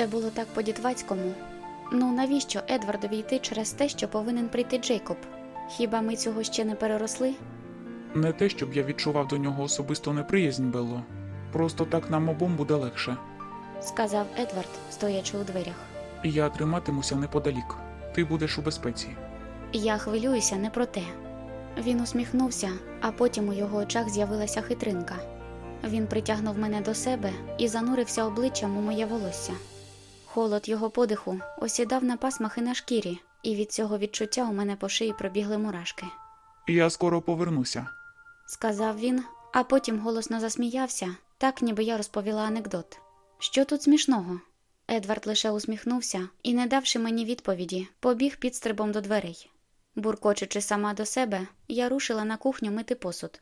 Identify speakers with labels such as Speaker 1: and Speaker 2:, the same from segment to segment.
Speaker 1: Це було так по-дітвацькому. Ну навіщо Едвардові йти через те, що повинен прийти Джейкоб? Хіба ми цього ще не переросли?
Speaker 2: Не те, щоб я відчував до нього особисту неприязнь, Белло. Просто так нам обом буде легше.
Speaker 1: сказав Едвард, стоячи у дверях.
Speaker 2: Я триматимуся неподалік. Ти будеш у безпеці.
Speaker 1: Я хвилююся не про те. Він усміхнувся, а потім у його очах з'явилася хитринка. Він притягнув мене до себе і занурився обличчям у моє волосся. Холод його подиху осідав на пасмахи на шкірі, і від цього відчуття у мене по шиї пробігли мурашки.
Speaker 2: Я скоро повернуся.
Speaker 1: Сказав він, а потім голосно засміявся, так ніби я розповіла анекдот. Що тут смішного? Едвард лише усміхнувся і, не давши мені відповіді, побіг підстрибом до дверей. Буркочучи сама до себе, я рушила на кухню мити посуд.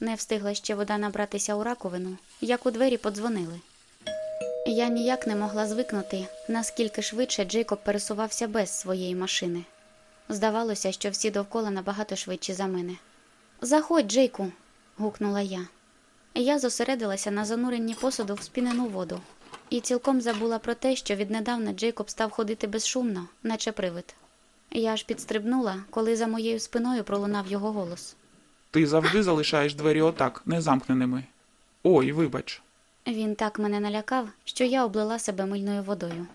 Speaker 1: Не встигла ще вода набратися у раковину, як у двері подзвонили. Я ніяк не могла звикнути, наскільки швидше Джейкоб пересувався без своєї машини. Здавалося, що всі довкола набагато швидші за мене. Заходь, Джейку. гукнула я. Я зосередилася на зануренні посуду в спінену воду і цілком забула про те, що віднедавна Джейкоб став ходити безшумно, наче привид. Я аж підстрибнула, коли за моєю спиною пролунав його голос.
Speaker 2: Ти завжди залишаєш двері отак, незамкненими. Ой, вибач.
Speaker 1: Він так мене налякав, що я облила себе мильною водою.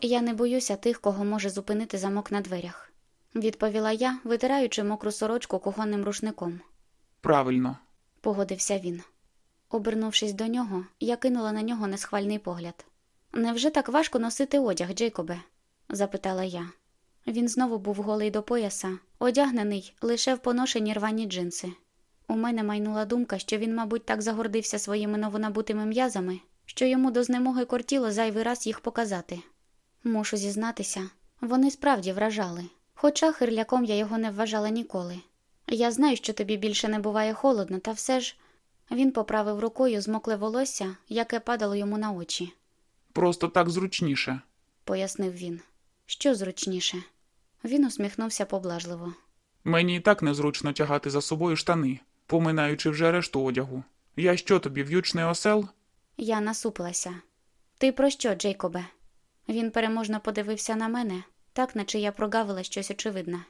Speaker 1: Я не боюся тих, кого може зупинити замок на дверях, відповіла я, витираючи мокру сорочку кухонним рушником.
Speaker 2: Правильно.
Speaker 1: Погодився він. Обернувшись до нього, я кинула на нього несхвальний погляд. Невже так важко носити одяг, Джейкобе? запитала я. Він знову був голий до пояса, одягнений лише в поношені рвані джинси. У мене майнула думка, що він, мабуть, так загордився своїми новонабутими м'язами, що йому до знемоги кортіло зайвий раз їх показати. Мушу зізнатися, вони справді вражали, хоча хирляком я його не вважала ніколи. Я знаю, що тобі більше не буває холодно, та все ж. Він поправив рукою змокле волосся, яке падало йому на очі,
Speaker 2: Просто так зручніше.
Speaker 1: пояснив він. Що зручніше? Він усміхнувся поблажливо.
Speaker 2: Мені і так незручно тягати за собою штани, поминаючи вже решту одягу. Я що тобі, в'ючний осел?
Speaker 1: Я насупилася. Ти про що, Джейкобе? Він переможно подивився на мене, так наче я прогавила щось очевидне.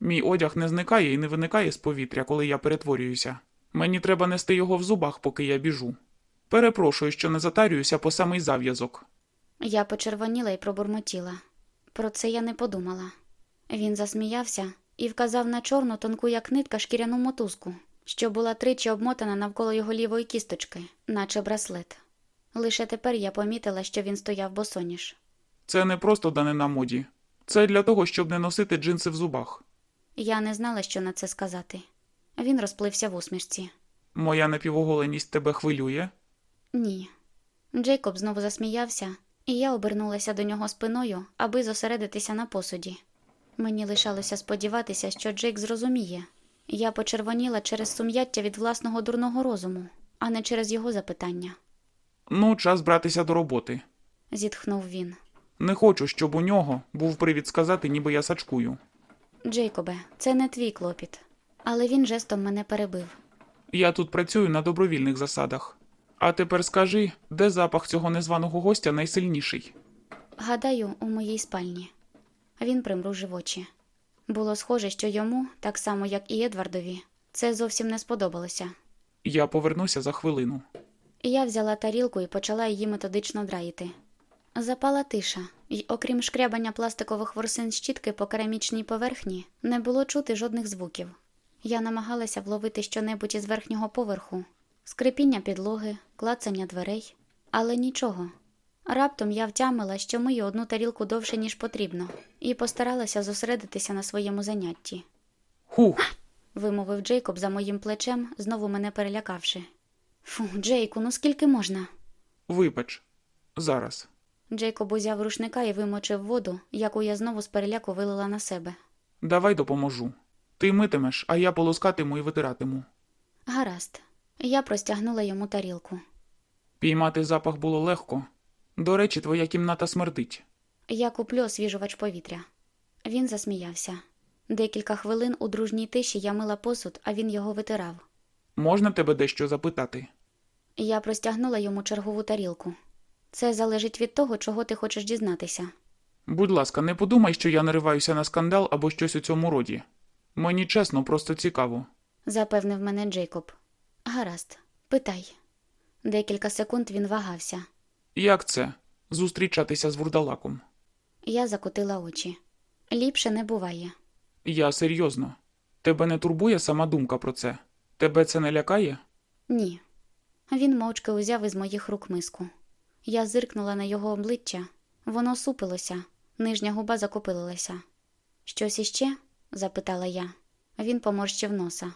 Speaker 2: Мій одяг не зникає і не виникає з повітря, коли я перетворююся. Мені треба нести його в зубах, поки я біжу. Перепрошую, що не затарююся по самий зав'язок.
Speaker 1: Я почервоніла і пробурмотіла. Про це я не подумала. Він засміявся і вказав на чорну тонку як нитка шкіряну мотузку, що була тричі обмотана навколо його лівої кісточки, наче браслет. Лише тепер я помітила, що він стояв босоніж.
Speaker 2: Це не просто данина моді. Це для того, щоб не носити джинси в зубах.
Speaker 1: Я не знала, що на це сказати. Він розплився в усмішці.
Speaker 2: Моя напівоголеність тебе хвилює?
Speaker 1: Ні. Джейкоб знову засміявся, і я обернулася до нього спиною, аби зосередитися на посуді. Мені лишалося сподіватися, що Джейк зрозуміє. Я почервоніла через сум'яття від власного дурного розуму, а не через його запитання,
Speaker 2: Ну, час братися до роботи.
Speaker 1: зітхнув він.
Speaker 2: Не хочу, щоб у нього був привід сказати, ніби я сачкую.
Speaker 1: Джейкобе, це не твій клопіт. Але він жестом мене перебив.
Speaker 2: Я тут працюю на добровільних засадах. А тепер скажи, де запах цього незваного гостя найсильніший?
Speaker 1: Гадаю, у моїй спальні. Він примружив очі. Було схоже, що йому, так само як і Едвардові, це зовсім не сподобалося.
Speaker 2: Я повернуся за хвилину.
Speaker 1: Я взяла тарілку і почала її методично драїти. Запала тиша, і, окрім шкрябання пластикових ворсин щітки по керамічній поверхні, не було чути жодних звуків. Я намагалася вловити щонебудь із верхнього поверху, скрипіння підлоги, клацання дверей, але нічого. Раптом я втямила, що мию одну тарілку довше, ніж потрібно, і постаралася зосередитися на своєму занятті.
Speaker 2: Хух,
Speaker 1: Вимовив Джейкоб за моїм плечем, знову мене перелякавши. Фу, Джейку, ну скільки можна?
Speaker 2: вибач. Зараз.
Speaker 1: Джейкоб узяв рушника і вимочив воду, яку я знову з переляку вилила на себе.
Speaker 2: Давай допоможу. Ти митимеш, а я полоскатиму і витиратиму.
Speaker 1: Гаразд. Я простягнула йому тарілку.
Speaker 2: Піймати запах було легко. До речі, твоя кімната смердить.
Speaker 1: Я куплю освіжувач повітря. Він засміявся. Декілька хвилин у дружній тиші я мила посуд, а він його витирав.
Speaker 2: Можна тебе дещо запитати?
Speaker 1: Я простягнула йому чергову тарілку. Це залежить від того, чого ти хочеш дізнатися.
Speaker 2: Будь ласка, не подумай, що я нариваюся на скандал або щось у цьому роді. Мені чесно, просто цікаво.
Speaker 1: запевнив мене Джейкоб. Гаразд, питай. Декілька секунд він вагався.
Speaker 2: Як це зустрічатися з вурдалаком?
Speaker 1: Я закотила очі. Ліпше не буває.
Speaker 2: Я серйозно. Тебе не турбує сама думка про це? Тебе це не лякає?
Speaker 1: Ні. Він мовчки узяв із моїх рук миску. Я зиркнула на його обличчя. Воно супилося, нижня губа закопилилася. Щось іще? запитала я. Він поморщив носа.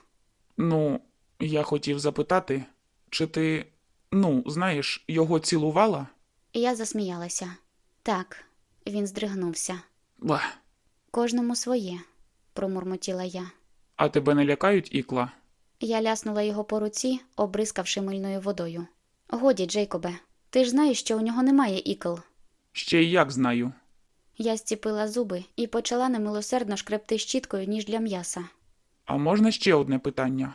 Speaker 2: Ну, я хотів запитати, чи ти, ну, знаєш, його цілувала?
Speaker 1: Я засміялася. Так, він здригнувся.
Speaker 2: Ба.
Speaker 1: Кожному своє, промурмотіла я.
Speaker 2: А тебе не лякають ікла?
Speaker 1: Я ляснула його по руці, обрискавши мильною водою. Годі, Джейкобе, ти ж знаєш, що у нього немає ікл.
Speaker 2: Ще й як знаю.
Speaker 1: Я зціпила зуби і почала немилосердно шкребти щіткою, ніж для м'яса.
Speaker 2: А можна ще одне питання?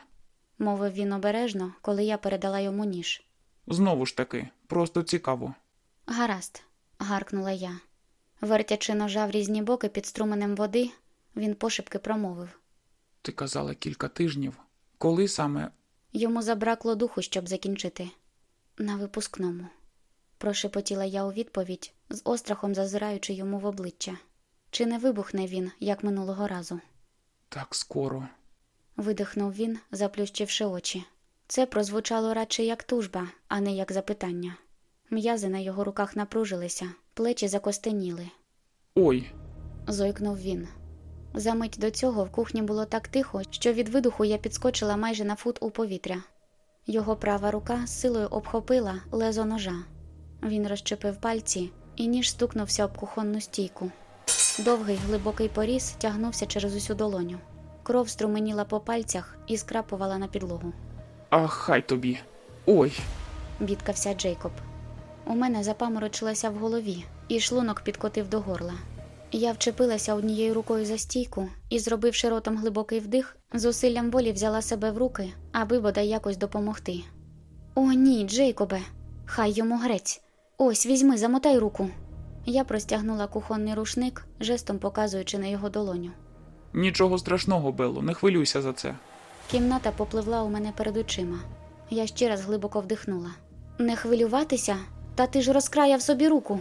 Speaker 1: мовив він обережно, коли я передала йому ніж.
Speaker 2: Знову ж таки, просто цікаво.
Speaker 1: Гаразд, гаркнула я. Вертячи ножа в різні боки під струменем води, він пошепки промовив.
Speaker 2: Ти казала кілька тижнів. Коли саме
Speaker 1: Йому забракло духу, щоб закінчити. На випускному. Прошепотіла я у відповідь, з острахом зазираючи йому в обличчя. Чи не вибухне він, як минулого разу?
Speaker 2: так скоро?
Speaker 1: видихнув він, заплющивши очі. Це прозвучало радше як тужба, а не як запитання. М'язи на його руках напружилися, плечі закостеніли.
Speaker 2: Ой,
Speaker 1: зойкнув він. Замить до цього в кухні було так тихо, що від видуху я підскочила майже на фут у повітря. Його права рука з силою обхопила лезо ножа. Він розчепив пальці, і ніж стукнувся об кухонну стійку. Довгий глибокий поріз тягнувся через усю долоню. Кров струменіла по пальцях і скрапувала на підлогу.
Speaker 2: Ах, хай тобі. Ой,
Speaker 1: бідкався Джейкоб. У мене запаморочилося в голові, і шлунок підкотив до горла. Я вчепилася однією рукою за стійку і, зробивши ротом глибокий вдих, зусиллям волі взяла себе в руки, аби бодай якось допомогти. О, ні, Джейкобе, хай йому грець. Ось, візьми, замотай руку. Я простягнула кухонний рушник, жестом показуючи на його долоню.
Speaker 2: нічого страшного, Белло, не хвилюйся за це.
Speaker 1: Кімната попливла у мене перед очима. Я ще раз глибоко вдихнула. Не хвилюватися? Та ти ж розкраяв собі руку.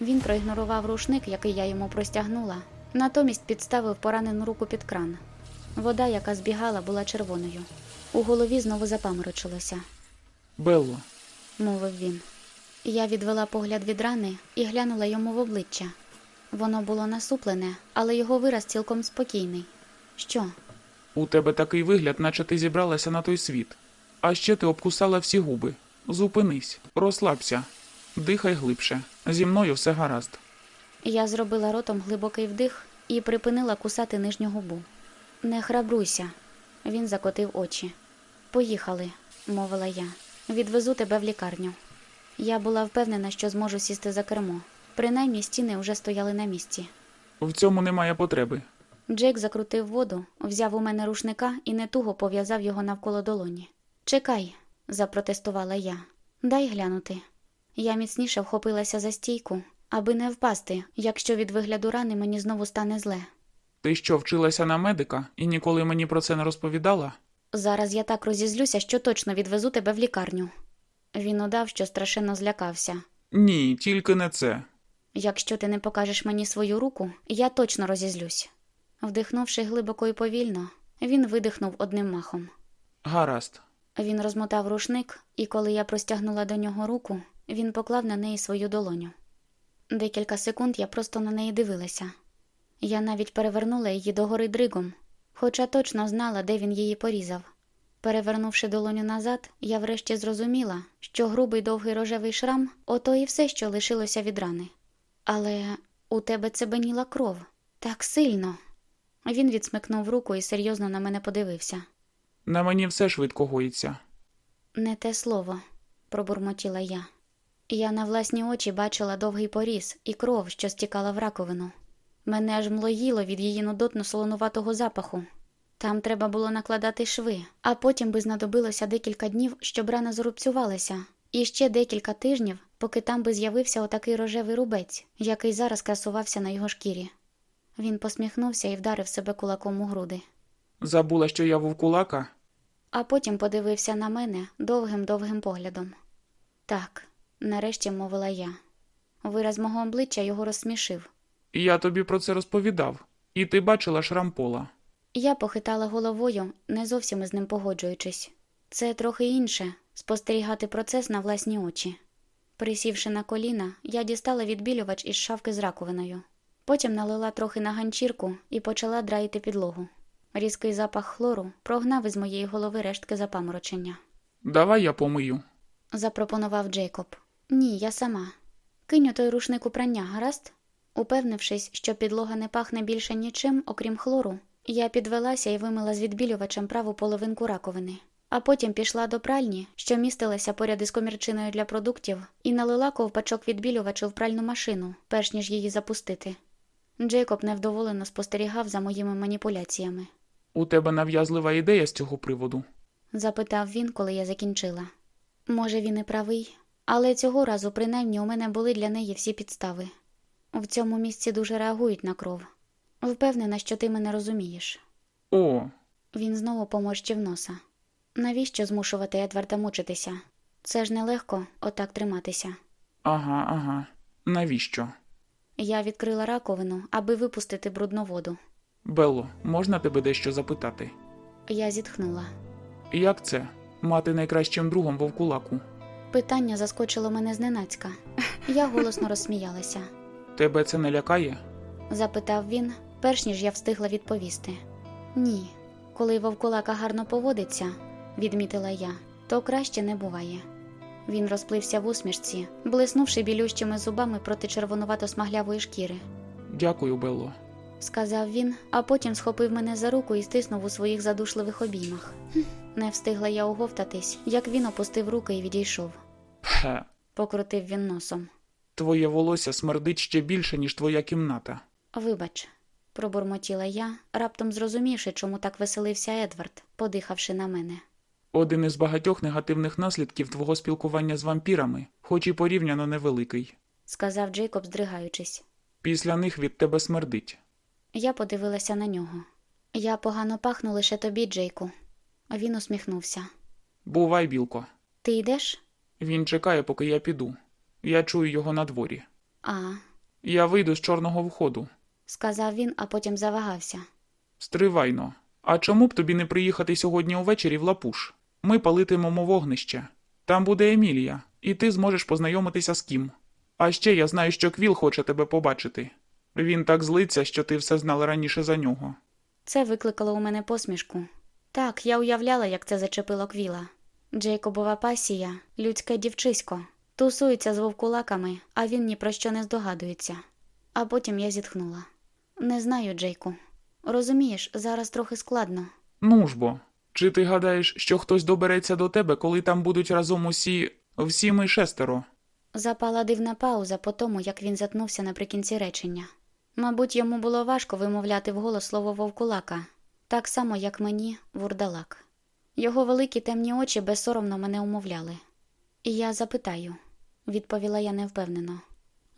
Speaker 1: Він проігнорував рушник, який я йому простягнула, натомість підставив поранену руку під кран. Вода, яка збігала, була червоною. У голові знову запаморочилося,
Speaker 2: Белло,
Speaker 1: мовив він. Я відвела погляд від рани і глянула йому в обличчя. Воно було насуплене, але його вираз цілком спокійний. Що?
Speaker 2: У тебе такий вигляд, наче ти зібралася на той світ. А ще ти обкусала всі губи. Зупинись, розслабся, дихай глибше. Зі мною все гаразд.
Speaker 1: Я зробила ротом глибокий вдих і припинила кусати нижню губу. Не храбруйся, він закотив очі. Поїхали, мовила я. Відвезу тебе в лікарню. Я була впевнена, що зможу сісти за кермо. Принаймні стіни вже стояли на місці.
Speaker 2: В цьому немає потреби.
Speaker 1: Джейк закрутив воду, взяв у мене рушника і нетуго пов'язав його навколо долоні. Чекай, запротестувала я. Дай глянути. Я міцніше вхопилася за стійку, аби не впасти, якщо від вигляду рани мені знову стане зле.
Speaker 2: Ти що, вчилася на медика і ніколи мені про це не розповідала?
Speaker 1: Зараз я так розізлюся, що точно відвезу тебе в лікарню. Він удав, що страшенно злякався.
Speaker 2: Ні, тільки не це.
Speaker 1: Якщо ти не покажеш мені свою руку, я точно розізлюсь. Вдихнувши глибоко і повільно, він видихнув одним махом.
Speaker 2: Гаразд.
Speaker 1: Він розмотав рушник, і коли я простягнула до нього руку, Він поклав на неї свою долоню. Декілька секунд я просто на неї дивилася. Я навіть перевернула її догори дригом, хоча точно знала, де він її порізав. Перевернувши долоню назад, я врешті зрозуміла, що грубий довгий рожевий шрам ото і все, що лишилося від рани. Але у тебе цебеніла кров так сильно. Він відсмикнув руку і серйозно на мене подивився.
Speaker 2: На мені все швидко гоїться.
Speaker 1: Не те слово, пробурмотіла я. Я на власні очі бачила довгий поріз і кров, що стікала в раковину. Мене аж млоїло від її нудотно солонуватого запаху. Там треба було накладати шви, а потім би знадобилося декілька днів, щоб рана зарубцювалася, і ще декілька тижнів, поки там би з'явився отакий рожевий рубець, який зараз красувався на його шкірі. Він посміхнувся і вдарив себе кулаком у груди.
Speaker 2: Забула, що я вовкулака?
Speaker 1: а потім подивився на мене довгим довгим поглядом. Так, нарешті мовила я. Вираз мого обличчя його розсмішив.
Speaker 2: Я тобі про це розповідав, і ти бачила шрам пола.
Speaker 1: Я похитала головою, не зовсім із ним погоджуючись. Це трохи інше спостерігати процес на власні очі. Присівши на коліна, я дістала відбілювач із шавки з раковиною. Потім налила трохи на ганчірку і почала драїти підлогу. Різкий запах хлору прогнав із моєї голови рештки запаморочення.
Speaker 2: Давай я помию.
Speaker 1: запропонував Джейкоб. Ні, я сама. Кинь у той рушник у прання, гаразд? Упевнившись, що підлога не пахне більше нічим, окрім хлору, я підвелася і вимила з відбілювачем праву половинку раковини, а потім пішла до пральні, що містилася поряд із комірчиною для продуктів, і налила ковпачок відбілювачу в пральну машину, перш ніж її запустити. Джейкоб невдоволено спостерігав за моїми маніпуляціями.
Speaker 2: У тебе нав'язлива ідея з цього приводу.
Speaker 1: запитав він, коли я закінчила. Може, він і правий, але цього разу, принаймні, у мене були для неї всі підстави. В цьому місці дуже реагують на кров. Впевнена, що ти мене розумієш.
Speaker 2: О,
Speaker 1: Він знову поморщив носа. Навіщо змушувати Едварда мучитися? Це ж нелегко отак триматися.
Speaker 2: ага, ага. Навіщо?
Speaker 1: Я відкрила раковину, аби випустити брудну воду.
Speaker 2: Белло, можна тебе дещо запитати?
Speaker 1: Я зітхнула.
Speaker 2: Як це? Мати найкращим другом вовкулаку?
Speaker 1: Питання заскочило мене зненацька. Я голосно розсміялася.
Speaker 2: Тебе це не лякає?
Speaker 1: запитав він, перш ніж я встигла відповісти. Ні, коли вовкулака гарно поводиться, відмітила я, то краще не буває. Він розплився в усмішці, блиснувши білющими зубами проти червонувато-смаглявої шкіри.
Speaker 2: Дякую, Белло.
Speaker 1: Сказав він, а потім схопив мене за руку і стиснув у своїх задушливих обіймах. Не встигла я оговтатись, як він опустив руки і відійшов.
Speaker 2: Пхе.
Speaker 1: Покрутив він носом.
Speaker 2: Твоє волосся смердить ще більше, ніж твоя кімната.
Speaker 1: Вибач, пробурмотіла я, раптом зрозумівши, чому так веселився Едвард, подихавши на мене.
Speaker 2: Один із багатьох негативних наслідків твого спілкування з вампірами, хоч і порівняно невеликий.
Speaker 1: сказав Джейкоб, здригаючись.
Speaker 2: Після них від тебе смердить.
Speaker 1: Я подивилася на нього. Я погано пахну лише тобі, Джейку. Він усміхнувся.
Speaker 2: Бувай, білко.
Speaker 1: Ти йдеш?
Speaker 2: Він чекає, поки я піду. Я чую його на дворі.
Speaker 1: А,
Speaker 2: Я вийду з чорного входу.
Speaker 1: сказав він, а потім завагався.
Speaker 2: Стривайно. А чому б тобі не приїхати сьогодні увечері в Лапуш? Ми палитимемо вогнище. Там буде Емілія, і ти зможеш познайомитися з ким. А ще я знаю, що Квіл хоче тебе побачити. Він так злиться, що ти все знала раніше за нього.
Speaker 1: Це викликало у мене посмішку. Так, я уявляла, як це зачепило квіла. Джейкобова пасія, людське дівчисько, тусується з вовкулаками, а він ні про що не здогадується. А потім я зітхнула. Не знаю, Джейку. Розумієш, зараз трохи складно.
Speaker 2: Ну ж бо, чи ти гадаєш, що хтось добереться до тебе, коли там будуть разом усі. всі ми шестеро?
Speaker 1: Запала дивна пауза по тому, як він затнувся наприкінці речення. Мабуть, йому було важко вимовляти вголос слово вовкулака, так само, як мені, вурдалак. Його великі темні очі безсоромно мене умовляли. І я запитаю, відповіла я невпевнено.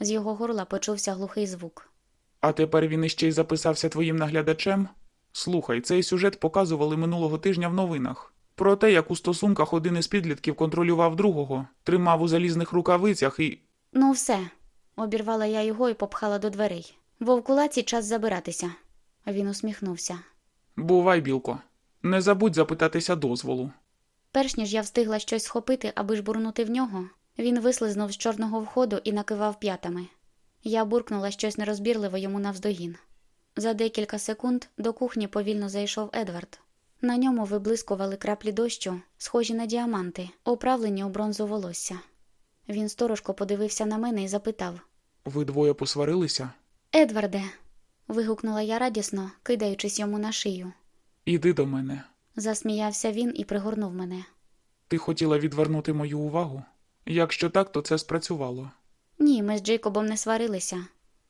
Speaker 1: З його горла почувся глухий звук.
Speaker 2: А тепер він іще й записався твоїм наглядачем? Слухай, цей сюжет показували минулого тижня в новинах. Про те, як у стосунках один із підлітків контролював другого, тримав у залізних рукавицях і.
Speaker 1: Ну, все, обірвала я його і попхала до дверей. Вовкулаці час забиратися. Він усміхнувся.
Speaker 2: Бувай, білко. Не забудь запитатися дозволу.
Speaker 1: Перш ніж я встигла щось схопити, аби жбурнути в нього, Він вислизнув з чорного входу і накивав п'ятами. Я буркнула щось нерозбірливо йому навздогін. За декілька секунд до кухні повільно зайшов Едвард. На ньому виблискували краплі дощу, схожі на діаманти, оправлені у бронзу волосся. Він сторожко подивився на мене і запитав:
Speaker 2: Ви двоє посварилися?
Speaker 1: Едварде. вигукнула я радісно, кидаючись йому на шию.
Speaker 2: Іди до мене.
Speaker 1: Засміявся він і пригорнув мене.
Speaker 2: Ти хотіла відвернути мою увагу? Якщо так, то це спрацювало.
Speaker 1: Ні, ми з Джейкобом не сварилися.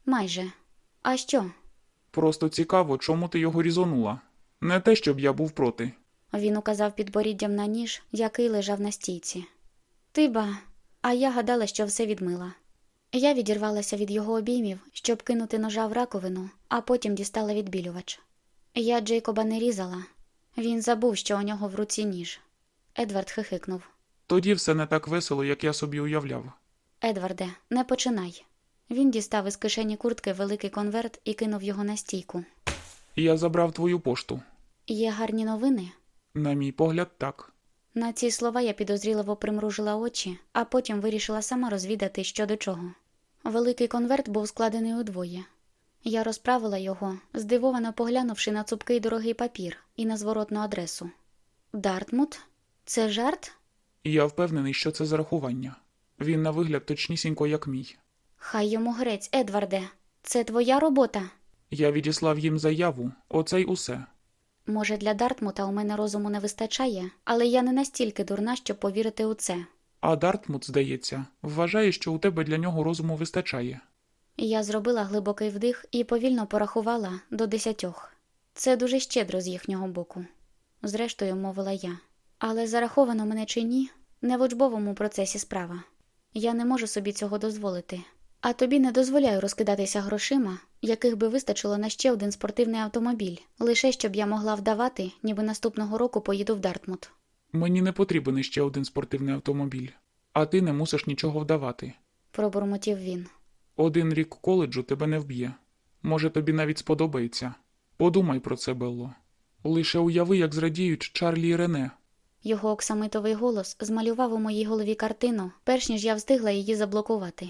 Speaker 1: Майже. А що?
Speaker 2: Просто цікаво, чому ти його різонула. Не те, щоб я був проти.
Speaker 1: Він указав підборіддям на ніж, який лежав на стійці. Ти ба, а я гадала, що все відмила. Я відірвалася від його обіймів, щоб кинути ножа в раковину, а потім дістала відбілювач. Я Джейкоба не різала. Він забув, що у нього в руці ніж. Едвард хихикнув.
Speaker 2: Тоді все не так весело, як я собі уявляв.
Speaker 1: Едварде, не починай. Він дістав із кишені куртки великий конверт і кинув його на стійку.
Speaker 2: Я забрав твою пошту.
Speaker 1: Є гарні новини?
Speaker 2: На мій погляд, так.
Speaker 1: На ці слова я підозріливо примружила очі, а потім вирішила сама розвідати, що до чого. Великий конверт був складений удвоє. Я розправила його, здивовано поглянувши на цупкий дорогий папір і на зворотну адресу. Дартмут? Це жарт?
Speaker 2: Я впевнений, що це зарахування. Він на вигляд точнісінько, як мій.
Speaker 1: Хай йому грець, Едварде. Це твоя робота.
Speaker 2: Я відіслав їм заяву, оце й усе.
Speaker 1: Може, для Дартмута у мене розуму не вистачає, але я не настільки дурна, щоб повірити у це.
Speaker 2: А Дартмут, здається, вважає, що у тебе для нього розуму вистачає.
Speaker 1: Я зробила глибокий вдих і повільно порахувала до десятьох. Це дуже щедро з їхнього боку. Зрештою, мовила я. Але зараховано мене чи ні, не в учбовому процесі справа. Я не можу собі цього дозволити. А тобі не дозволяю розкидатися грошима, яких би вистачило на ще один спортивний автомобіль, лише щоб я могла вдавати, ніби наступного року поїду в Дартмут.
Speaker 2: Мені не потрібен іще один спортивний автомобіль, а ти не мусиш нічого вдавати.
Speaker 1: Пробурмотів він.
Speaker 2: Один рік коледжу тебе не вб'є. Може, тобі навіть сподобається. Подумай про це, Белло. Лише уяви, як зрадіють Чарлі і Рене.
Speaker 1: Його оксамитовий голос змалював у моїй голові картину, перш ніж я встигла її заблокувати.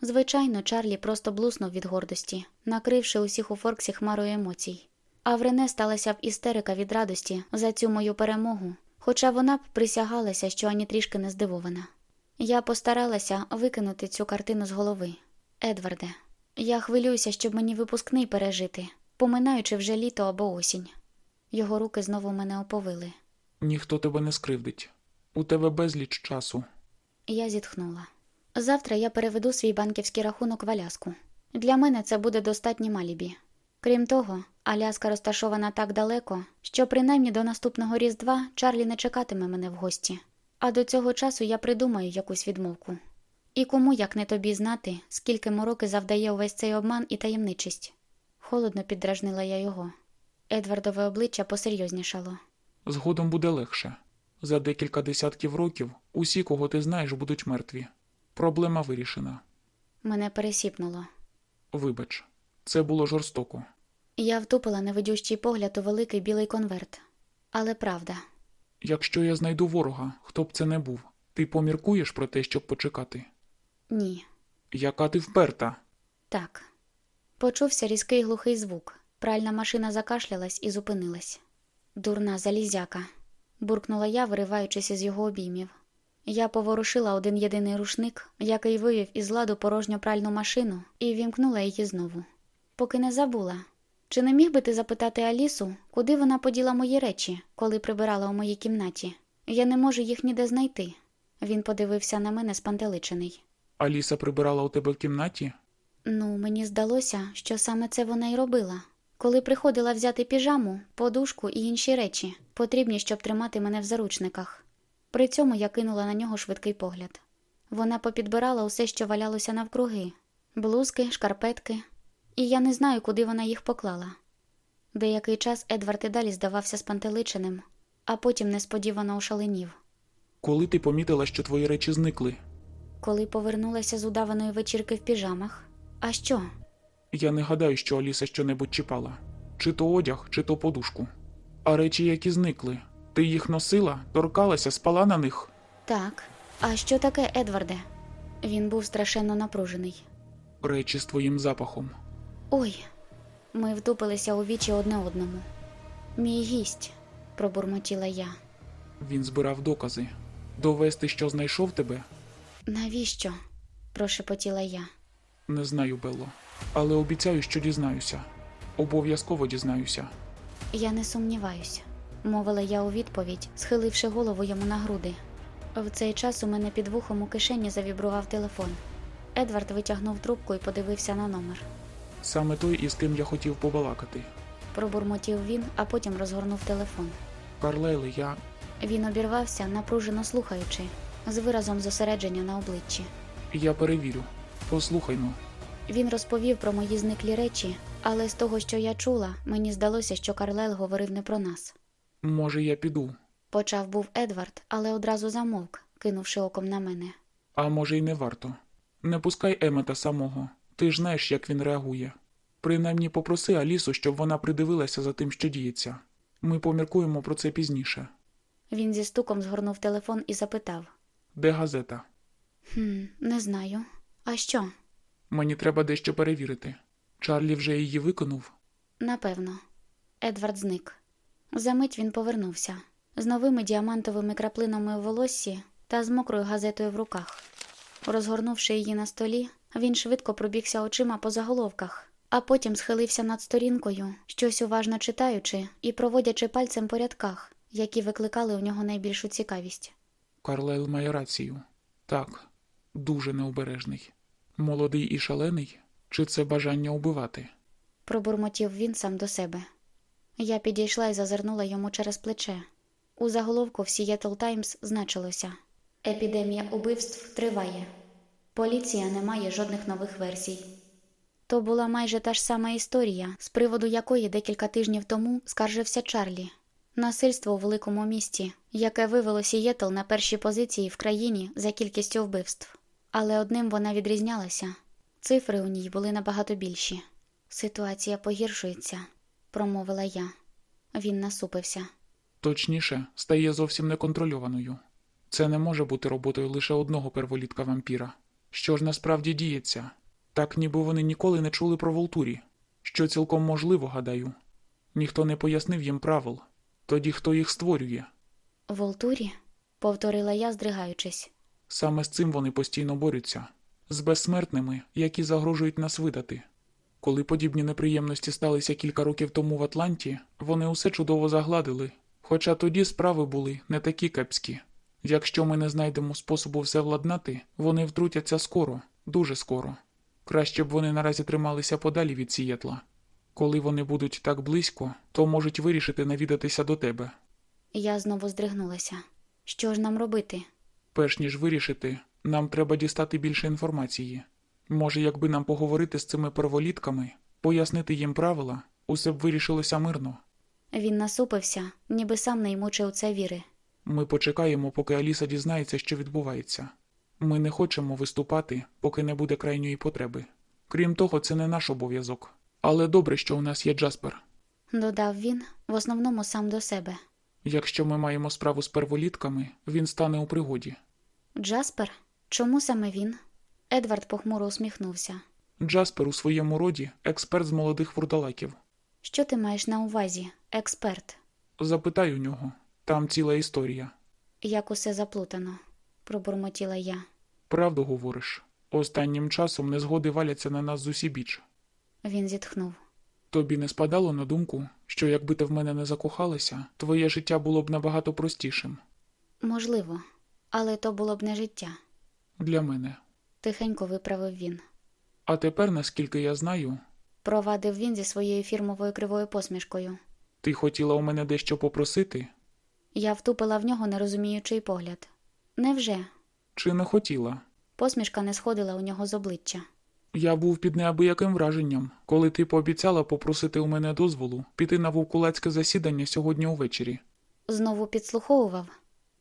Speaker 1: Звичайно, Чарлі просто блуснув від гордості, накривши усіх у Форксі хмарою емоцій. А в Рене сталася б істерика від радості за цю мою перемогу, хоча вона б присягалася, що ані трішки не здивована. Я постаралася викинути цю картину з голови. Едварде, я хвилююся, щоб мені випускний пережити, поминаючи вже літо або осінь. Його руки знову мене оповили.
Speaker 2: Ніхто тебе не скривдить. У тебе безліч часу.
Speaker 1: Я зітхнула. Завтра я переведу свій банківський рахунок в Аляску. Для мене це буде достатньо малібі. Крім того, Аляска розташована так далеко, що принаймні до наступного Різдва Чарлі не чекатиме мене в гості. А до цього часу я придумаю якусь відмовку. І кому, як не тобі, знати, скільки мороки завдає увесь цей обман і таємничість. Холодно піддражнила я його. Едвардове обличчя посерйознішало.
Speaker 2: Згодом буде легше. За декілька десятків років усі, кого ти знаєш, будуть мертві. Проблема вирішена.
Speaker 1: Мене пересіпнуло.
Speaker 2: Вибач, це було жорстоко.
Speaker 1: Я втупила невидющий погляд у великий білий конверт. Але правда,
Speaker 2: Якщо я знайду ворога, хто б це не був, ти поміркуєш про те, щоб почекати?
Speaker 1: ні.
Speaker 2: Яка ти вперта?
Speaker 1: Так. Почувся різкий глухий звук. Пральна машина закашлялась і зупинилась. Дурна залізяка, буркнула я, вириваючись із його обіймів. Я поворушила один єдиний рушник, який вивів із ладу порожню пральну машину, і вімкнула її знову. Поки не забула. Чи не міг би ти запитати Алісу, куди вона поділа мої речі, коли прибирала у моїй кімнаті? Я не можу їх ніде знайти. Він подивився на мене спантеличений.
Speaker 2: Аліса прибирала у тебе в кімнаті?
Speaker 1: Ну, мені здалося, що саме це вона й робила. Коли приходила взяти піжаму, подушку і інші речі, потрібні, щоб тримати мене в заручниках. При цьому я кинула на нього швидкий погляд. Вона попідбирала усе, що валялося навкруги блузки, шкарпетки, і я не знаю, куди вона їх поклала. Деякий час Едвард і далі здавався спантеличеним, а потім несподівано ошаленів.
Speaker 2: Коли ти помітила, що твої речі зникли?
Speaker 1: Коли повернулася з удаваної вечірки в піжамах. А що?
Speaker 2: Я не гадаю, що Аліса щонебудь чіпала. Чи то одяг, чи то подушку. А речі, які зникли. Ти їх носила, торкалася, спала на них.
Speaker 1: Так, А що таке, Едварде? Він був страшенно напружений.
Speaker 2: Речі з твоїм запахом.
Speaker 1: Ой, ми втупилися у вічі одне одному. Мій гість, пробурмотіла я.
Speaker 2: Він збирав докази. Довести, що знайшов тебе,
Speaker 1: Навіщо? прошепотіла я.
Speaker 2: не знаю, Белло. Але обіцяю, що дізнаюся. Обов'язково дізнаюся.
Speaker 1: Я не сумніваюся, мовила я у відповідь, схиливши голову йому на груди. В цей час у мене під вухом у кишені завібрував телефон. Едвард витягнув трубку і подивився на номер.
Speaker 2: Саме той, із ким я хотів побалакати.
Speaker 1: Пробурмотів він, а потім розгорнув телефон.
Speaker 2: Карлайле, я.
Speaker 1: Він обірвався, напружено слухаючи, з виразом зосередження на обличчі.
Speaker 2: Я перевірю. Послухай ну.
Speaker 1: Він розповів про мої зниклі речі, але з того, що я чула, мені здалося, що Карлел говорив не про нас.
Speaker 2: Може, я піду.
Speaker 1: Почав був Едвард, але одразу замовк, кинувши оком на мене.
Speaker 2: А може, й не варто. Не пускай Емета самого. Ти ж знаєш, як він реагує. Принаймні попроси Алісу, щоб вона придивилася за тим, що діється. Ми поміркуємо про це пізніше.
Speaker 1: Він зі стуком згорнув телефон і запитав:
Speaker 2: Де газета?
Speaker 1: Хм, не знаю. А що?
Speaker 2: Мені треба дещо перевірити. Чарлі вже її виконув.
Speaker 1: Напевно. Едвард зник. Замить він повернувся з новими діамантовими краплинами у волоссі та з мокрою газетою в руках. Розгорнувши її на столі, він швидко пробігся очима по заголовках, а потім схилився над сторінкою, щось уважно читаючи і проводячи пальцем по рядках, які викликали у нього найбільшу цікавість.
Speaker 2: Карлайл має рацію. Так, дуже необережний. Молодий і шалений? Чи це бажання убивати?
Speaker 1: Пробурмотів він сам до себе. Я підійшла і зазирнула йому через плече. У заголовку в Seattle Times значилося Епідемія убивств триває. Поліція не має жодних нових версій. То була майже та ж сама історія, з приводу якої декілька тижнів тому скаржився Чарлі. Насильство у великому місті, яке вивело Сієтл на перші позиції в країні за кількістю вбивств. Але одним вона відрізнялася цифри у ній були набагато більші. Ситуація погіршується, промовила я. Він насупився.
Speaker 2: Точніше, стає зовсім неконтрольованою. Це не може бути роботою лише одного перволітка вампіра. Що ж насправді діється? Так ніби вони ніколи не чули про Волтурі, що цілком можливо, гадаю. Ніхто не пояснив їм правил. Тоді хто їх створює?
Speaker 1: Волтурі? повторила я, здригаючись.
Speaker 2: Саме з цим вони постійно борються з безсмертними, які загрожують нас видати. Коли подібні неприємності сталися кілька років тому в Атланті, вони усе чудово загладили, хоча тоді справи були не такі кепські. Якщо ми не знайдемо способу все владнати, вони втрутяться скоро, дуже скоро. Краще б вони наразі трималися подалі від Сієтла. Коли вони будуть так близько, то можуть вирішити навідатися до тебе.
Speaker 1: Я знову здригнулася. Що ж нам робити?
Speaker 2: Перш ніж вирішити, нам треба дістати більше інформації. Може, якби нам поговорити з цими перволітками, пояснити їм правила, усе б вирішилося мирно.
Speaker 1: Він насупився, ніби сам не ймучив у це віри.
Speaker 2: Ми почекаємо, поки Аліса дізнається, що відбувається. Ми не хочемо виступати, поки не буде крайньої потреби. Крім того, це не наш обов'язок. Але добре, що у нас є Джаспер.
Speaker 1: Додав він, в основному сам до себе.
Speaker 2: Якщо ми маємо справу з перволітками, він стане у пригоді.
Speaker 1: Джаспер? Чому саме він? Едвард похмуро усміхнувся.
Speaker 2: Джаспер у своєму роді експерт з молодих вурдалаків.
Speaker 1: Що ти маєш на увазі, експерт?
Speaker 2: Запитай у нього, там ціла історія.
Speaker 1: Як усе заплутано, пробурмотіла я.
Speaker 2: Правду говориш. Останнім часом незгоди валяться на нас з усібіч.
Speaker 1: Він зітхнув.
Speaker 2: Тобі не спадало на думку, що якби ти в мене не закохалася, твоє життя було б набагато простішим
Speaker 1: Можливо, але то було б не життя,
Speaker 2: для мене.
Speaker 1: Тихенько виправив він.
Speaker 2: А тепер, наскільки я знаю,
Speaker 1: Провадив він зі своєю фірмовою кривою посмішкою.
Speaker 2: ти хотіла у мене дещо попросити,
Speaker 1: Я втупила в нього нерозуміючий погляд. Невже?
Speaker 2: чи не хотіла?
Speaker 1: Посмішка не сходила у нього з обличчя.
Speaker 2: Я був під неабияким враженням, коли ти пообіцяла попросити у мене дозволу піти на вовкулацьке засідання сьогодні увечері.
Speaker 1: Знову підслуховував.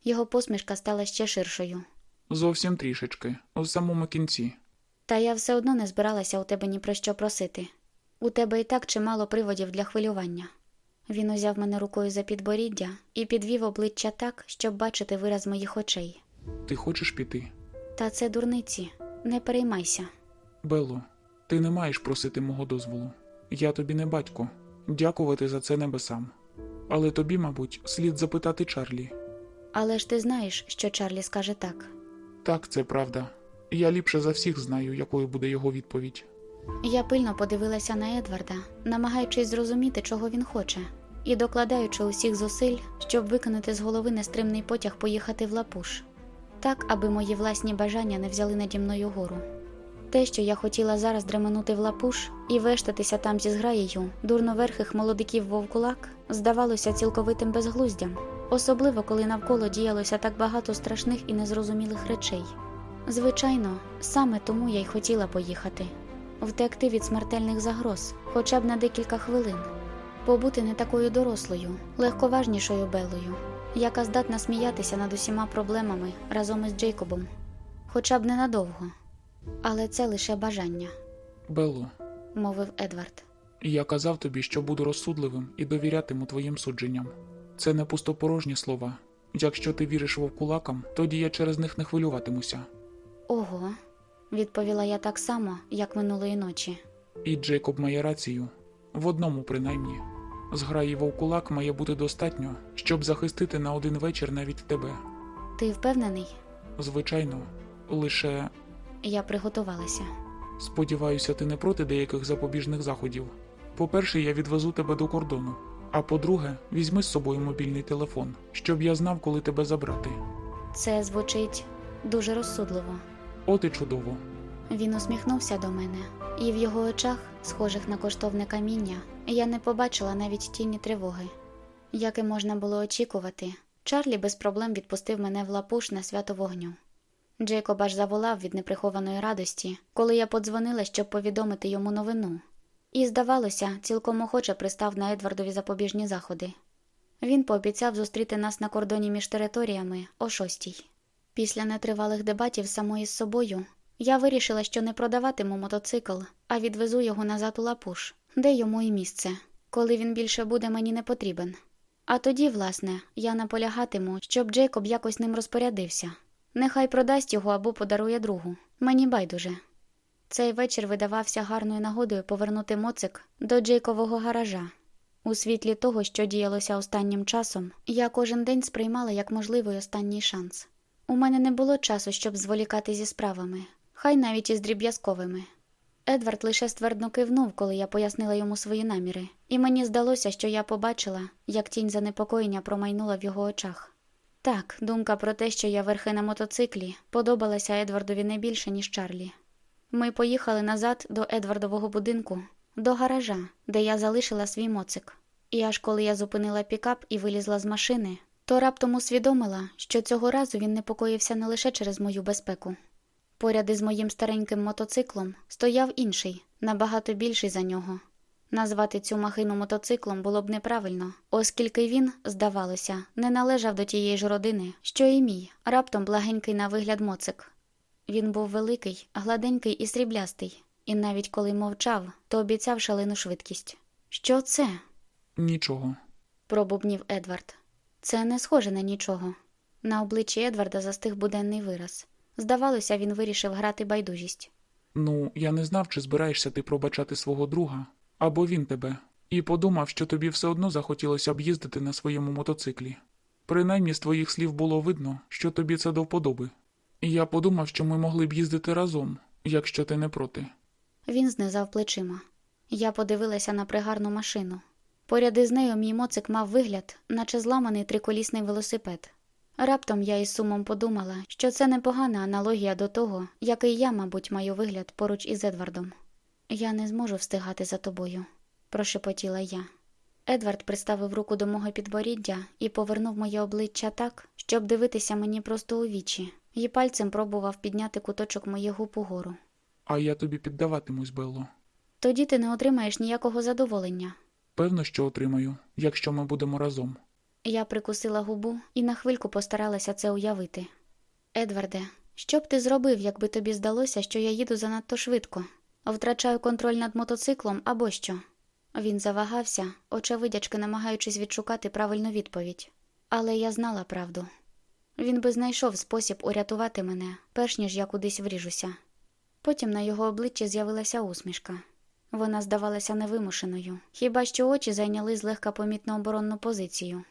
Speaker 1: Його посмішка стала ще ширшою.
Speaker 2: Зовсім трішечки, у самому кінці.
Speaker 1: Та я все одно не збиралася у тебе ні про що просити. У тебе і так чимало приводів для хвилювання. Він узяв мене рукою за підборіддя і підвів обличчя так, щоб бачити вираз моїх очей.
Speaker 2: Ти хочеш піти?
Speaker 1: Та це дурниці. Не переймайся.
Speaker 2: Белло, ти не маєш просити мого дозволу. Я тобі не батько. Дякувати за це небесам. Але тобі, мабуть, слід запитати Чарлі.
Speaker 1: Але ж ти знаєш, що Чарлі скаже так.
Speaker 2: Так, це правда. Я ліпше за всіх знаю, якою буде його відповідь.
Speaker 1: Я пильно подивилася на Едварда, намагаючись зрозуміти, чого він хоче, і докладаючи усіх зусиль, щоб виконати з голови нестримний потяг поїхати в лапуш, так, аби мої власні бажання не взяли наді мною гору. Те, що я хотіла зараз дременути в лапуш і вештатися там зі зграєю дурноверхих молодиків вовкулак, здавалося цілковитим безглуздям, особливо коли навколо діялося так багато страшних і незрозумілих речей. Звичайно, саме тому я й хотіла поїхати втекти від смертельних загроз, хоча б на декілька хвилин, побути не такою дорослою, легковажнішою Белою, яка здатна сміятися над усіма проблемами разом із Джейкобом, хоча б ненадовго. Але це лише бажання,
Speaker 2: Белло,
Speaker 1: мовив Едвард.
Speaker 2: я казав тобі, що буду розсудливим і довірятиму твоїм судженням. Це не пустопорожні слова. Якщо ти віриш вовкулакам, тоді я через них не хвилюватимуся.
Speaker 1: Ого, відповіла я так само, як минулої ночі.
Speaker 2: І Джейкоб має рацію. В одному, принаймні. Зграї вовкулак має бути достатньо, щоб захистити на один вечір навіть тебе.
Speaker 1: Ти впевнений?
Speaker 2: Звичайно, лише
Speaker 1: Я приготувалася.
Speaker 2: сподіваюся, ти не проти деяких запобіжних заходів. По-перше, я відвезу тебе до кордону. А по-друге, візьми з собою мобільний телефон, щоб я знав, коли тебе забрати.
Speaker 1: Це звучить дуже розсудливо.
Speaker 2: От і чудово.
Speaker 1: Він усміхнувся до мене, і в його очах, схожих на коштовне каміння, я не побачила навіть тіні тривоги. Як і можна було очікувати, Чарлі без проблем відпустив мене в лапуш на свято вогню. Джейкоб аж заволав від неприхованої радості, коли я подзвонила, щоб повідомити йому новину. І, здавалося, цілком охоче пристав на Едвардові запобіжні заходи. Він пообіцяв зустріти нас на кордоні між територіями о шостій. Після нетривалих дебатів самої з собою я вирішила, що не продаватиму мотоцикл, а відвезу його назад у лапуш, де йому і місце, коли він більше буде мені не потрібен. А тоді, власне, я наполягатиму, щоб Джейкоб якось ним розпорядився. Нехай продасть його або подарує другу. Мені байдуже. Цей вечір видавався гарною нагодою повернути моцик до Джейкового гаража. У світлі того, що діялося останнім часом, я кожен день сприймала як можливий останній шанс. У мене не було часу, щоб зволікати зі справами, хай навіть із дріб'язковими. Едвард лише ствердно кивнув, коли я пояснила йому свої наміри, і мені здалося, що я побачила, як тінь занепокоєння промайнула в його очах. Так, думка про те, що я верхи на мотоциклі, подобалася Едвардові не більше, ніж Чарлі. Ми поїхали назад до Едвардового будинку, до гаража, де я залишила свій моцик. І аж коли я зупинила пікап і вилізла з машини, то раптом усвідомила, що цього разу він непокоївся не лише через мою безпеку. Поряд із моїм стареньким мотоциклом стояв інший, набагато більший за нього. Назвати цю махину мотоциклом було б неправильно, оскільки він, здавалося, не належав до тієї ж родини, що і мій, раптом благенький на вигляд моцик. Він був великий, гладенький і сріблястий, і навіть коли мовчав, то обіцяв шалену швидкість. Що це?
Speaker 2: Нічого.
Speaker 1: пробубнів Едвард. Це не схоже на нічого. На обличчі Едварда застиг буденний вираз. Здавалося, він вирішив грати байдужість.
Speaker 2: Ну, я не знав, чи збираєшся ти пробачати свого друга, або він тебе, і подумав, що тобі все одно захотілося б їздити на своєму мотоциклі. Принаймні з твоїх слів було видно, що тобі це до вподоби. Я подумав, що ми могли б їздити разом, якщо ти не проти.
Speaker 1: Він знизав плечима. Я подивилася на пригарну машину. Поряд із нею мій моцик мав вигляд, наче зламаний триколісний велосипед. Раптом я із сумом подумала, що це непогана аналогія до того, який я, мабуть, маю вигляд поруч із Едвардом. Я не зможу встигати за тобою, прошепотіла я. Едвард приставив руку до мого підборіддя і повернув моє обличчя так, щоб дивитися мені просто у вічі, і пальцем пробував підняти куточок моїх губ угору.
Speaker 2: А я тобі піддаватимусь, Белло.
Speaker 1: Тоді ти не отримаєш ніякого задоволення.
Speaker 2: Певно, що отримаю, якщо ми будемо разом.
Speaker 1: Я прикусила губу і на хвильку постаралася це уявити. Едварде, що б ти зробив, якби тобі здалося, що я їду занадто швидко, втрачаю контроль над мотоциклом або що? Він завагався, очевидячки намагаючись відшукати правильну відповідь. Але я знала правду. Він би знайшов спосіб урятувати мене, перш ніж я кудись вріжуся. Потім на його обличчі з'явилася усмішка. Вона здавалася невимушеною, хіба що очі зайняли злегка помітну оборонну позицію.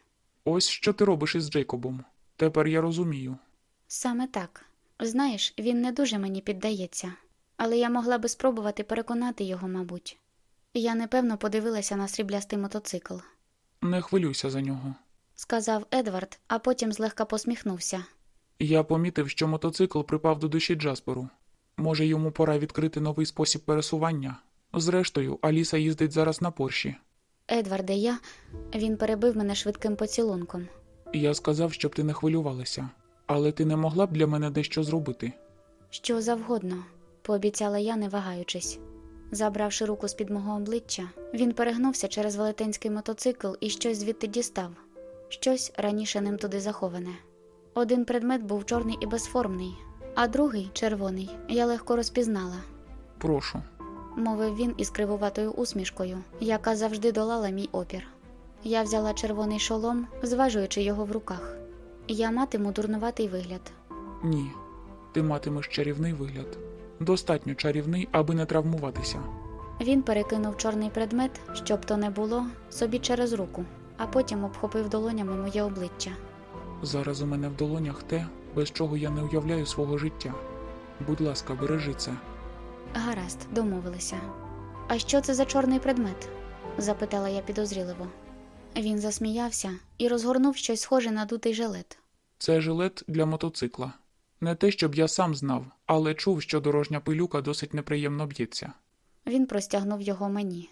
Speaker 2: Ось що ти робиш із Джейкобом. Тепер я розумію.
Speaker 1: Саме так. Знаєш, він не дуже мені піддається, але я могла би спробувати переконати його, мабуть. Я непевно подивилася на сріблястий мотоцикл,
Speaker 2: Не хвилюйся за нього.
Speaker 1: Сказав Едвард, а потім злегка посміхнувся.
Speaker 2: Я помітив, що мотоцикл припав до душі Джасперу. Може, йому пора відкрити новий спосіб пересування. Зрештою, Аліса їздить зараз на Порші.
Speaker 1: Едварде, я. Він перебив мене швидким поцілунком.
Speaker 2: Я сказав, щоб ти не хвилювалася, але ти не могла б для мене дещо зробити.
Speaker 1: Що завгодно, пообіцяла я, не вагаючись. Забравши руку з-під мого обличчя, він перегнувся через велетенський мотоцикл і щось звідти дістав, щось раніше ним туди заховане. Один предмет був чорний і безформний, а другий червоний, я легко розпізнала,
Speaker 2: Прошу.
Speaker 1: мовив він із кривуватою усмішкою, яка завжди долала мій опір. Я взяла червоний шолом, зважуючи його в руках. Я матиму дурнуватий вигляд.
Speaker 2: Ні. Ти матимеш чарівний вигляд. Достатньо чарівний, аби не травмуватися.
Speaker 1: Він перекинув чорний предмет, щоб то не було, собі через руку, а потім обхопив долонями моє обличчя.
Speaker 2: Зараз у мене в долонях те, без чого я не уявляю свого життя. Будь ласка, бережи це.
Speaker 1: Гаразд, домовилися. А що це за чорний предмет? запитала я підозріливо. Він засміявся і розгорнув щось схоже на дутий жилет.
Speaker 2: Це жилет для мотоцикла. Не те, щоб я сам знав, але чув, що дорожня пилюка досить неприємно б'ється.
Speaker 1: Він простягнув його мені.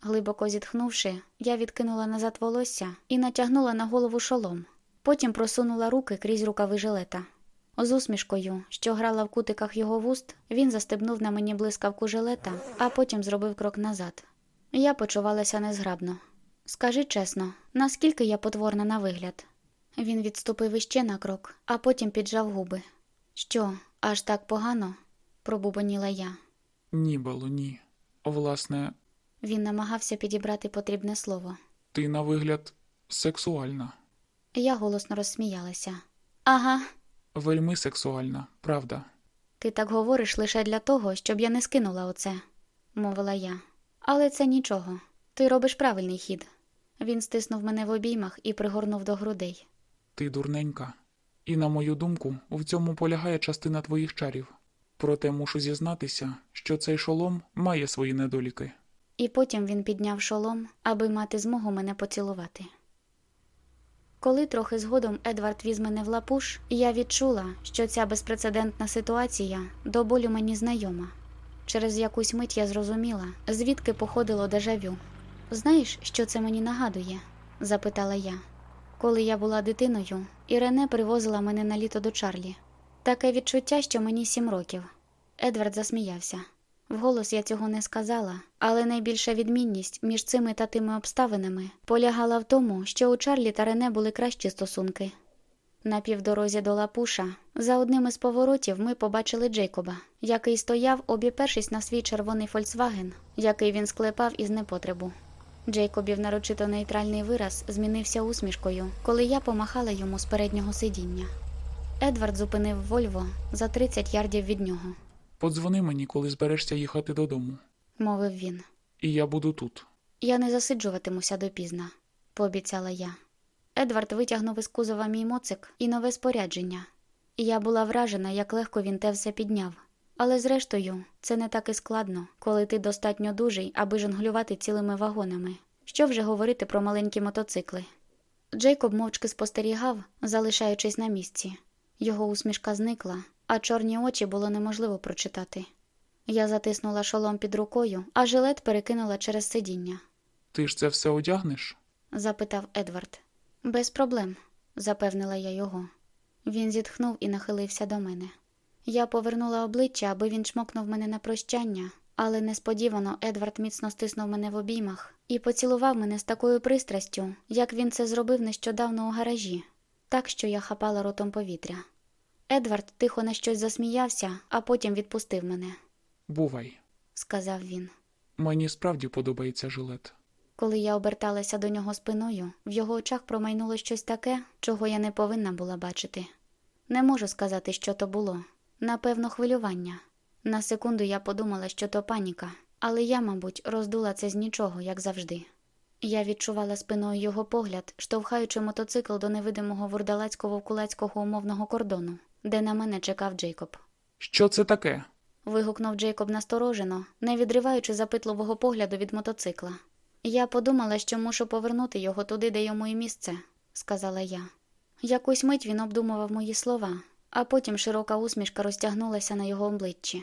Speaker 1: Глибоко зітхнувши, я відкинула назад волосся і натягнула на голову шолом. Потім просунула руки крізь рукави жилета. З усмішкою, що грала в кутиках його вуст, він застебнув на мені блискавку жилета, а потім зробив крок назад. Я почувалася незграбно. Скажи чесно, наскільки я потворна на вигляд? Він відступив іще на крок, а потім піджав губи. Що, аж так погано? пробубоніла я.
Speaker 2: Ні, Бело, ні. Власне,
Speaker 1: Він намагався підібрати потрібне слово.
Speaker 2: ти на вигляд сексуальна.
Speaker 1: Я голосно розсміялася. Ага,
Speaker 2: Вельми сексуальна, правда.
Speaker 1: ти так говориш лише для того, щоб я не скинула оце, мовила я. Але це нічого. Ти робиш правильний хід. Він стиснув мене в обіймах і пригорнув до грудей.
Speaker 2: Ти дурненька. І, на мою думку, в цьому полягає частина твоїх чарів. Проте мушу зізнатися, що цей шолом має свої недоліки.
Speaker 1: І потім він підняв шолом, аби мати змогу мене поцілувати. Коли трохи згодом Едвард віз мене в лапуш, я відчула, що ця безпрецедентна ситуація до болю мені знайома. Через якусь мить я зрозуміла, звідки походило дежавю. Знаєш, що це мені нагадує? запитала я. Коли я була дитиною, Ірене привозила мене на літо до Чарлі. Таке відчуття, що мені сім років. Едвард засміявся. Вголос я цього не сказала, але найбільша відмінність між цими та тими обставинами полягала в тому, що у Чарлі та Рене були кращі стосунки. На півдорозі до Лапуша, за одним із поворотів, ми побачили Джейкоба, який стояв, обіпершись на свій червоний Фольксваген, який він склепав із непотребу. Джейкобів нарочито нейтральний вираз змінився усмішкою, коли я помахала йому з переднього сидіння. Едвард зупинив Вольво за 30 ярдів від нього,
Speaker 2: Подзвони мені, коли зберешся їхати додому.
Speaker 1: мовив він.
Speaker 2: І я буду тут.
Speaker 1: Я не засиджуватимуся допізна, пообіцяла я. Едвард витягнув із кузова мій моцик і нове спорядження. Я була вражена, як легко він те все підняв. Але зрештою, це не так і складно, коли ти достатньо дужий, аби жонглювати цілими вагонами. Що вже говорити про маленькі мотоцикли? Джейкоб мовчки спостерігав, залишаючись на місці. Його усмішка зникла, а чорні очі було неможливо прочитати. Я затиснула шолом під рукою, а жилет перекинула через сидіння.
Speaker 2: Ти ж це все одягнеш?
Speaker 1: запитав Едвард. Без проблем, запевнила я його. Він зітхнув і нахилився до мене. Я повернула обличчя, аби він чмокнув мене на прощання, але несподівано Едвард міцно стиснув мене в обіймах і поцілував мене з такою пристрастю, як він це зробив нещодавно у гаражі, так що я хапала ротом повітря. Едвард тихо на щось засміявся, а потім відпустив мене,
Speaker 2: Бувай.
Speaker 1: сказав він.
Speaker 2: Мені справді подобається жилет.
Speaker 1: Коли я оберталася до нього спиною, в його очах промайнуло щось таке, чого я не повинна була бачити. Не можу сказати, що то було. Напевно, хвилювання. На секунду я подумала, що то паніка, але я, мабуть, роздула це з нічого, як завжди. Я відчувала спиною його погляд, штовхаючи мотоцикл до невидимого вурдалацько-вовкулацького умовного кордону, де на мене чекав Джейкоб.
Speaker 2: Що це таке?
Speaker 1: Вигукнув Джейкоб насторожено, не відриваючи запитливого погляду від мотоцикла. Я подумала, що мушу повернути його туди, де йому і місце, сказала я. Якусь мить він обдумував мої слова, а потім широка усмішка розтягнулася на його обличчі.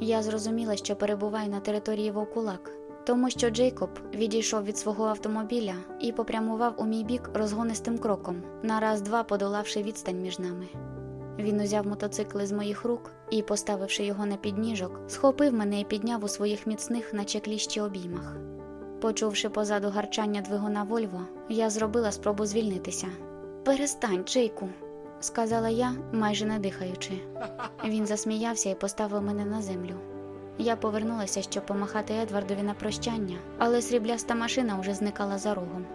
Speaker 1: Я зрозуміла, що перебуваю на території вовкулак, тому що Джейкоб відійшов від свого автомобіля і попрямував у мій бік розгонистим кроком, на раз-два подолавши відстань між нами. Він узяв мотоцикл із моїх рук і, поставивши його на підніжок, схопив мене і підняв у своїх міцних, наче кліщі обіймах. Почувши позаду гарчання двигуна Вольво, я зробила спробу звільнитися. Перестань, Джейку, сказала я, майже не дихаючи. Він засміявся і поставив мене на землю. Я повернулася, щоб помахати Едвардові на прощання, але срібляста машина вже зникала за рогом.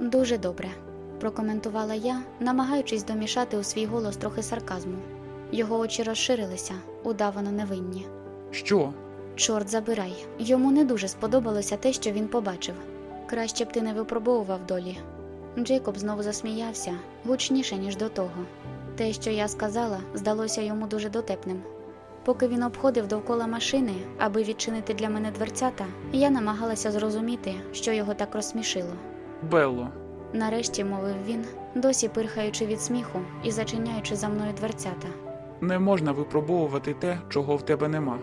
Speaker 1: Дуже добре, прокоментувала я, намагаючись домішати у свій голос трохи сарказму. Його очі розширилися, удавано невинні.
Speaker 2: Що?
Speaker 1: Чорт забирай, йому не дуже сподобалося те, що він побачив. Краще б ти не випробовував долі. Джейкоб знову засміявся гучніше, ніж до того. Те, що я сказала, здалося йому дуже дотепним. Поки він обходив довкола машини, аби відчинити для мене дверцята, я намагалася зрозуміти, що його так розсмішило.
Speaker 2: Белло,
Speaker 1: Нарешті мовив він, досі пирхаючи від сміху і зачиняючи за мною дверцята.
Speaker 2: не можна випробовувати те, чого в тебе нема.